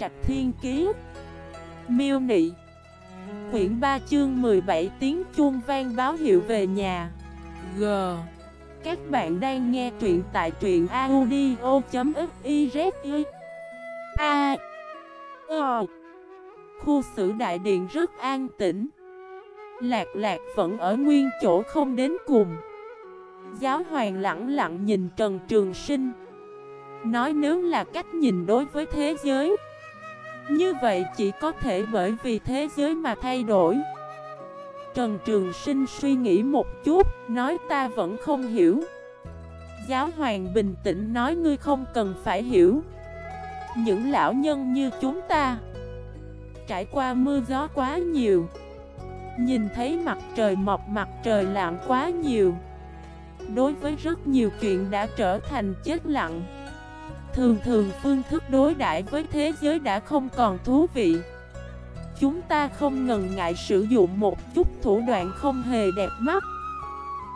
Trạch Thiên Kiế Miêu Nị. Quyển 3 chương 17 tiếng chuông vang báo hiệu về nhà. G. Các bạn đang nghe truyện tại truyện audio.xyz A. O. Khu xử đại điện rất an tĩnh. Lạc lạc vẫn ở nguyên chỗ không đến cùng. Giáo hoàng lặng lặng nhìn Trần Trường Sinh. Nói nếu là cách nhìn đối với thế giới như vậy chỉ có thể bởi vì thế giới mà thay đổi. Trần Trường Sinh suy nghĩ một chút, Nói ta vẫn không hiểu. Giáo hoàng bình tĩnh nói ngươi không cần phải hiểu. Những lão nhân như chúng ta, Trải qua mưa gió quá nhiều, Nhìn thấy mặt trời mọc, mặt trời lặn quá nhiều, Đối với rất nhiều chuyện đã trở thành chết lặng. Thường thường phương thức đối đãi với thế giới đã không còn thú vị. Chúng ta không ngần ngại sử dụng một chút thủ đoạn không hề đẹp mắt,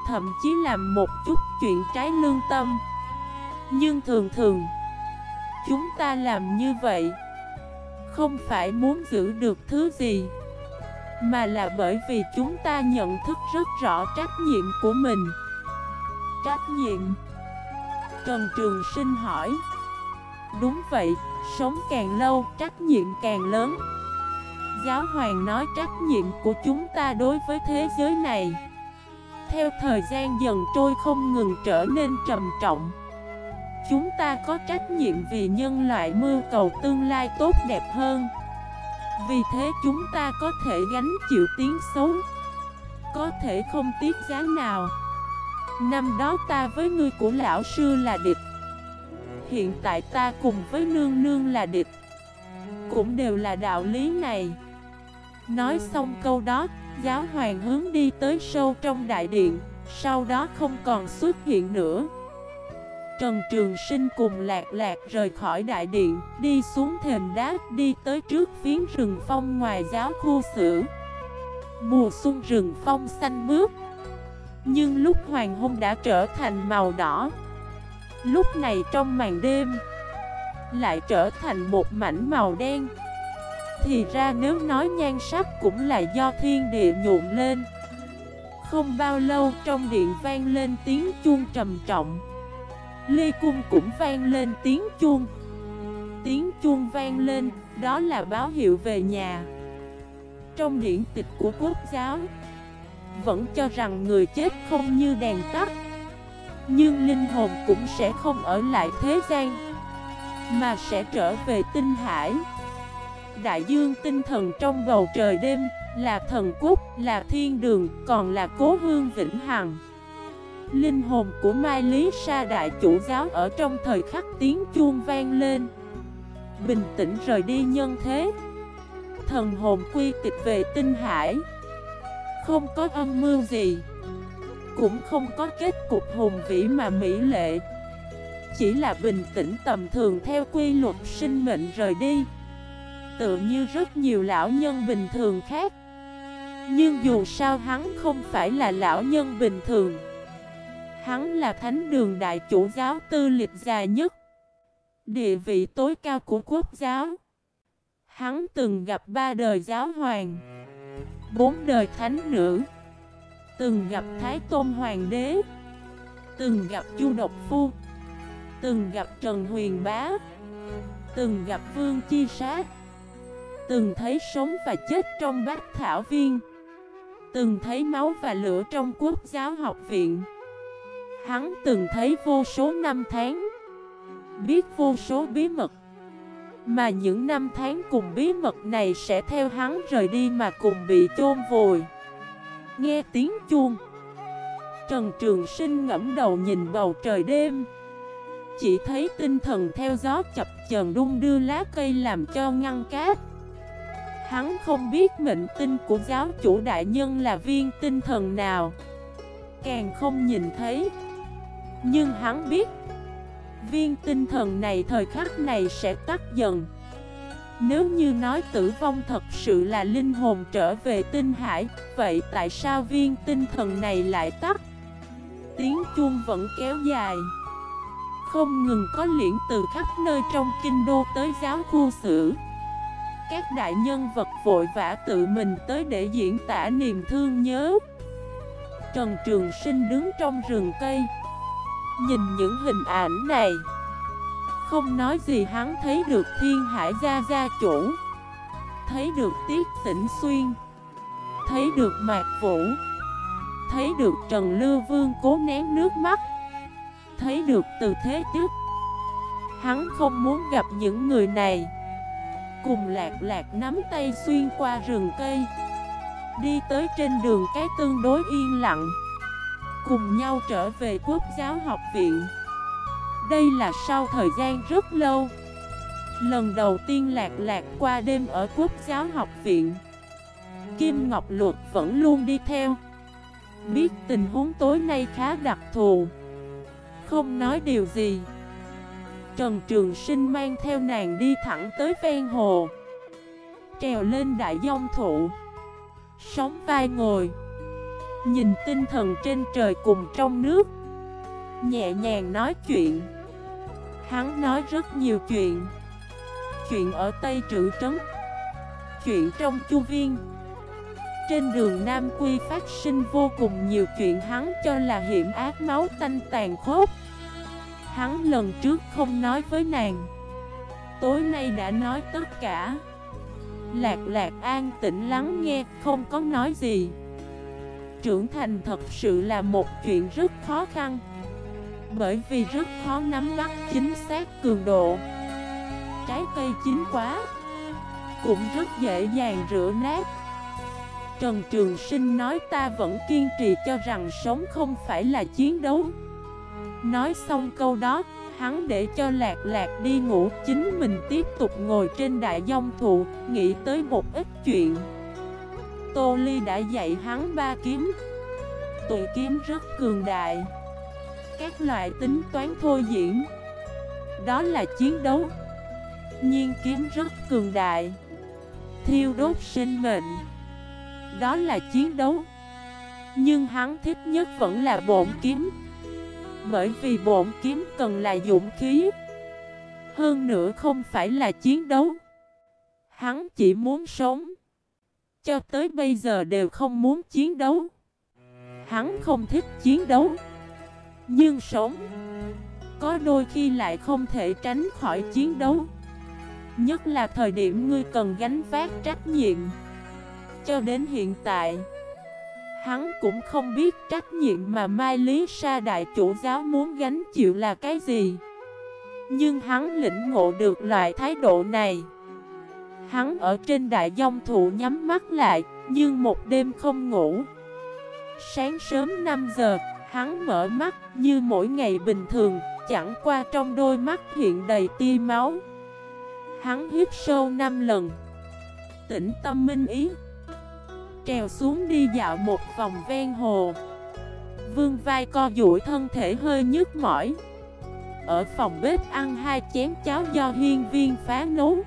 Thậm chí làm một chút chuyện trái lương tâm. Nhưng thường thường, Chúng ta làm như vậy Không phải muốn giữ được thứ gì, Mà là bởi vì chúng ta nhận thức rất rõ trách nhiệm của mình. Trách nhiệm? Trần Trường Sinh hỏi. Đúng vậy, sống càng lâu, trách nhiệm càng lớn. Giáo hoàng nói trách nhiệm của chúng ta đối với thế giới này. Theo thời gian dần trôi không ngừng trở nên trầm trọng. Chúng ta có trách nhiệm vì nhân loại mưu cầu tương lai tốt đẹp hơn. Vì thế chúng ta có thể gánh chịu tiếng xấu. Có thể không tiếc giá nào. Năm đó ta với ngươi của lão sư là địch. Hiện tại ta cùng với nương nương là địch. Cũng đều là đạo lý này. Nói xong câu đó, Giáo hoàng hướng đi tới sâu trong đại điện, Sau đó không còn xuất hiện nữa. Trần Trường Sinh cùng lạc lạc rời khỏi đại điện, Đi xuống thềm đá, Đi tới trước phiến rừng phong ngoài giáo khu sử. Mùa xuân rừng phong xanh mướt. Nhưng lúc hoàng hôn đã trở thành màu đỏ Lúc này trong màn đêm Lại trở thành một mảnh màu đen. Thì ra nếu nói nhan sắc cũng là do thiên địa nhuộm lên. Không bao lâu trong điện vang lên tiếng chuông trầm trọng. Lê Cung cũng vang lên tiếng chuông. Tiếng chuông vang lên, đó là báo hiệu về nhà. Trong điển tịch của quốc giáo Vẫn cho rằng người chết không như đèn tắt nhưng linh hồn cũng sẽ không ở lại thế gian Mà sẽ trở về tinh hải. Đại dương tinh thần trong bầu trời đêm Là thần quốc, là thiên đường, còn là cố hương vĩnh hằng. Linh hồn của Mai Lý Sa Đại chủ giáo ở trong thời khắc tiếng chuông vang lên. Bình tĩnh rời đi nhân thế. Thần hồn quy tịch về tinh hải. Không có âm mưu gì cũng không có kết cục hùng vĩ mà mỹ lệ. Chỉ là bình tĩnh tầm thường theo quy luật sinh mệnh rời đi. Tự như rất nhiều lão nhân bình thường khác. Nhưng dù sao hắn không phải là lão nhân bình thường. Hắn là thánh đường đại chủ giáo tư lịch dài nhất. Địa vị tối cao của quốc giáo. Hắn từng gặp ba đời giáo hoàng. Bốn đời thánh nữ. Từng gặp Thái Tôn Hoàng đế. Từng gặp Chu Độc Phu. Từng gặp Trần Huyền Bá. Từng gặp Vương Chi Sát Từng thấy sống và chết trong bách thảo viên. Từng thấy máu và lửa trong quốc giáo học viện. Hắn từng thấy vô số năm tháng. Biết vô số bí mật. Mà những năm tháng cùng bí mật này sẽ theo hắn rời đi mà cùng bị chôn vùi. Nghe tiếng chuông. Trần Trường Sinh ngẫm đầu nhìn bầu trời đêm. Chỉ thấy tinh thần theo gió chập chờn đung đưa lá cây làm cho ngăn cát. Hắn không biết mệnh tinh của giáo chủ đại nhân là viên tinh thần nào. Càng không nhìn thấy. Nhưng hắn biết, Viên tinh thần này thời khắc này sẽ tắt dần nếu như nói tử vong thật sự là linh hồn trở về tinh hải, Vậy tại sao viên tinh thần này lại tắt? Tiếng chuông vẫn kéo dài. Không ngừng có liễn từ khắp nơi trong kinh đô tới giáo khu sử các đại nhân vật vội vã tự mình tới để diễn tả niềm thương nhớ. Trần Trường Sinh đứng trong rừng cây, Nhìn những hình ảnh này. Không nói gì hắn thấy được thiên hải gia gia chủ. Thấy được tiết tỉnh xuyên. Thấy được mạc vũ. Thấy được Trần Lưu Vương cố nén nước mắt. Thấy được từ thế tiếp Hắn không muốn gặp những người này. Cùng lạc lạc nắm tay xuyên qua rừng cây. Đi tới trên đường cái tương đối yên lặng. Cùng nhau trở về quốc giáo học viện. Đây là sau thời gian rất lâu. Lần đầu tiên lạc lạc qua đêm ở quốc giáo học viện. Kim Ngọc Luật vẫn luôn đi theo. Biết tình huống tối nay khá đặc thù. Không nói điều gì. Trần Trường Sinh mang theo nàng đi thẳng tới ven hồ. Trèo lên đại dông thụ. Sóng vai ngồi. Nhìn tinh thần trên trời cùng trong nước. Nhẹ nhàng nói chuyện. Hắn nói rất nhiều chuyện. Chuyện ở Tây Trữ Trấn. Chuyện trong Chu Viên. Trên đường Nam Quy phát sinh vô cùng nhiều chuyện hắn cho là hiểm ác máu tanh tàn khốc. Hắn lần trước không nói với nàng. Tối nay đã nói tất cả. Lạc lạc an tĩnh lắng nghe, Không có nói gì. Trưởng thành thật sự là một chuyện rất khó khăn. Bởi vì rất khó nắm bắt chính xác cường độ. Trái cây chín quá Cũng rất dễ dàng rửa nát. Trần Trường Sinh nói ta vẫn kiên trì cho rằng sống không phải là chiến đấu. Nói xong câu đó, hắn để cho lạc lạc đi ngủ Chính mình tiếp tục ngồi trên đại dông thụ, nghĩ tới một ít chuyện. Tô Ly đã dạy hắn ba kiếm. Tụi kiếm rất cường đại. Các loại tính toán thôi diễn. Đó là chiến đấu. Nhiên kiếm rất cường đại. Thiêu đốt sinh mệnh. Đó là chiến đấu. Nhưng hắn thích nhất vẫn là bổn kiếm. Bởi vì bổn kiếm cần là dũng khí. Hơn nữa không phải là chiến đấu. Hắn chỉ muốn sống. Cho tới bây giờ đều không muốn chiến đấu. Hắn không thích chiến đấu. Nhưng sống Có đôi khi lại không thể tránh khỏi chiến đấu. Nhất là thời điểm ngươi cần gánh vác trách nhiệm. Cho đến hiện tại, Hắn cũng không biết trách nhiệm mà Mai Lý Sa đại chủ giáo muốn gánh chịu là cái gì. Nhưng hắn lĩnh ngộ được loại thái độ này. Hắn ở trên đại dông thụ nhắm mắt lại, Nhưng một đêm không ngủ. Sáng sớm 5 giờ Hắn mở mắt như mỗi ngày bình thường, Chẳng qua trong đôi mắt hiện đầy tia máu. Hắn hít sâu 5 lần. Tĩnh tâm minh ý. Trèo xuống đi dạo một vòng ven hồ. Vương vai co duỗi thân thể hơi nhức mỏi. Ở phòng bếp ăn hai chén cháo do hiên viên phá nấu.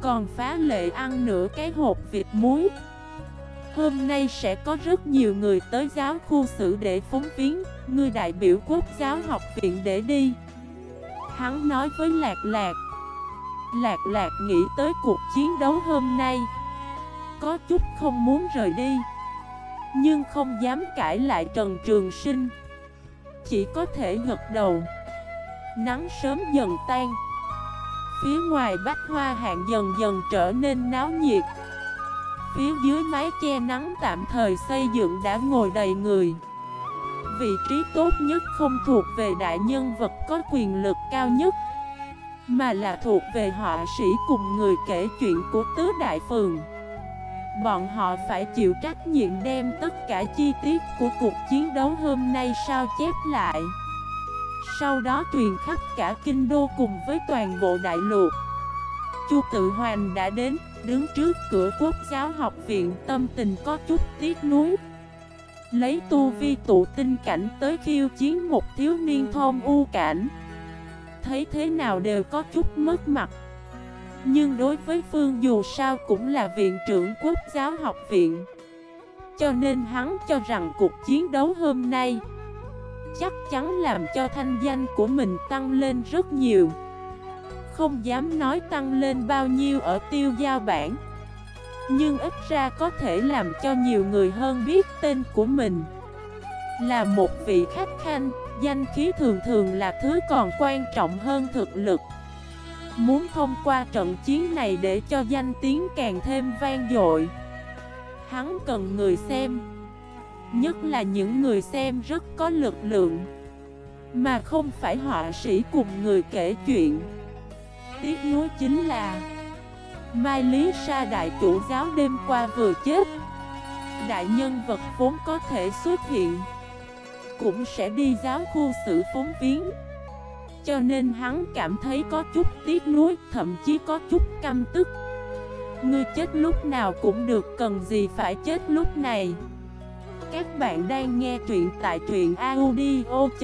Còn phá lệ ăn nửa cái hộp vịt muối. Hôm nay sẽ có rất nhiều người tới giáo khu xử để phóng viếng Người đại biểu quốc giáo học viện để đi. Hắn nói với Lạc Lạc. Lạc Lạc nghĩ tới cuộc chiến đấu hôm nay. Có chút không muốn rời đi. Nhưng không dám cãi lại Trần Trường Sinh. Chỉ có thể gật đầu. Nắng sớm dần tan. Phía ngoài bách hoa hạng dần dần trở nên náo nhiệt. Phía dưới mái che nắng tạm thời xây dựng đã ngồi đầy người. Vị trí tốt nhất không thuộc về đại nhân vật có quyền lực cao nhất Mà là thuộc về họa sĩ cùng người kể chuyện của tứ đại phường. Bọn họ phải chịu trách nhiệm đem tất cả chi tiết của cuộc chiến đấu hôm nay sao chép lại. Sau đó truyền khắp cả kinh đô cùng với toàn bộ đại lục. Chu tự hoành đã đến, đứng trước cửa quốc giáo học viện, tâm tình có chút tiếc nuối. Lấy tu vi tụ tinh cảnh tới khiêu chiến một thiếu niên thôn u cảnh. Thấy thế nào đều có chút mất mặt. Nhưng đối với Phương dù sao cũng là viện trưởng quốc giáo học viện. Cho nên hắn cho rằng cuộc chiến đấu hôm nay Chắc chắn làm cho thanh danh của mình tăng lên rất nhiều không dám nói tăng lên bao nhiêu ở tiêu giao bản Nhưng ít ra có thể làm cho nhiều người hơn biết tên của mình. Là một vị khách khanh, danh khí thường thường là thứ còn quan trọng hơn thực lực. Muốn thông qua trận chiến này để cho danh tiếng càng thêm vang dội Hắn cần người xem. Nhất là những người xem rất có lực lượng Mà không phải họa sĩ cùng người kể chuyện. Tiếc nuối chính là Mai Lý Sa đại chủ giáo đêm qua vừa chết. Đại nhân vật vốn có thể xuất hiện Cũng sẽ đi giáo khu xử phóng viếng. Cho nên hắn cảm thấy có chút tiếc nuối, Thậm chí có chút căm tức. Ngươi chết lúc nào cũng được, cần gì phải chết lúc này? Các bạn đang nghe truyện tại truyện audio.fif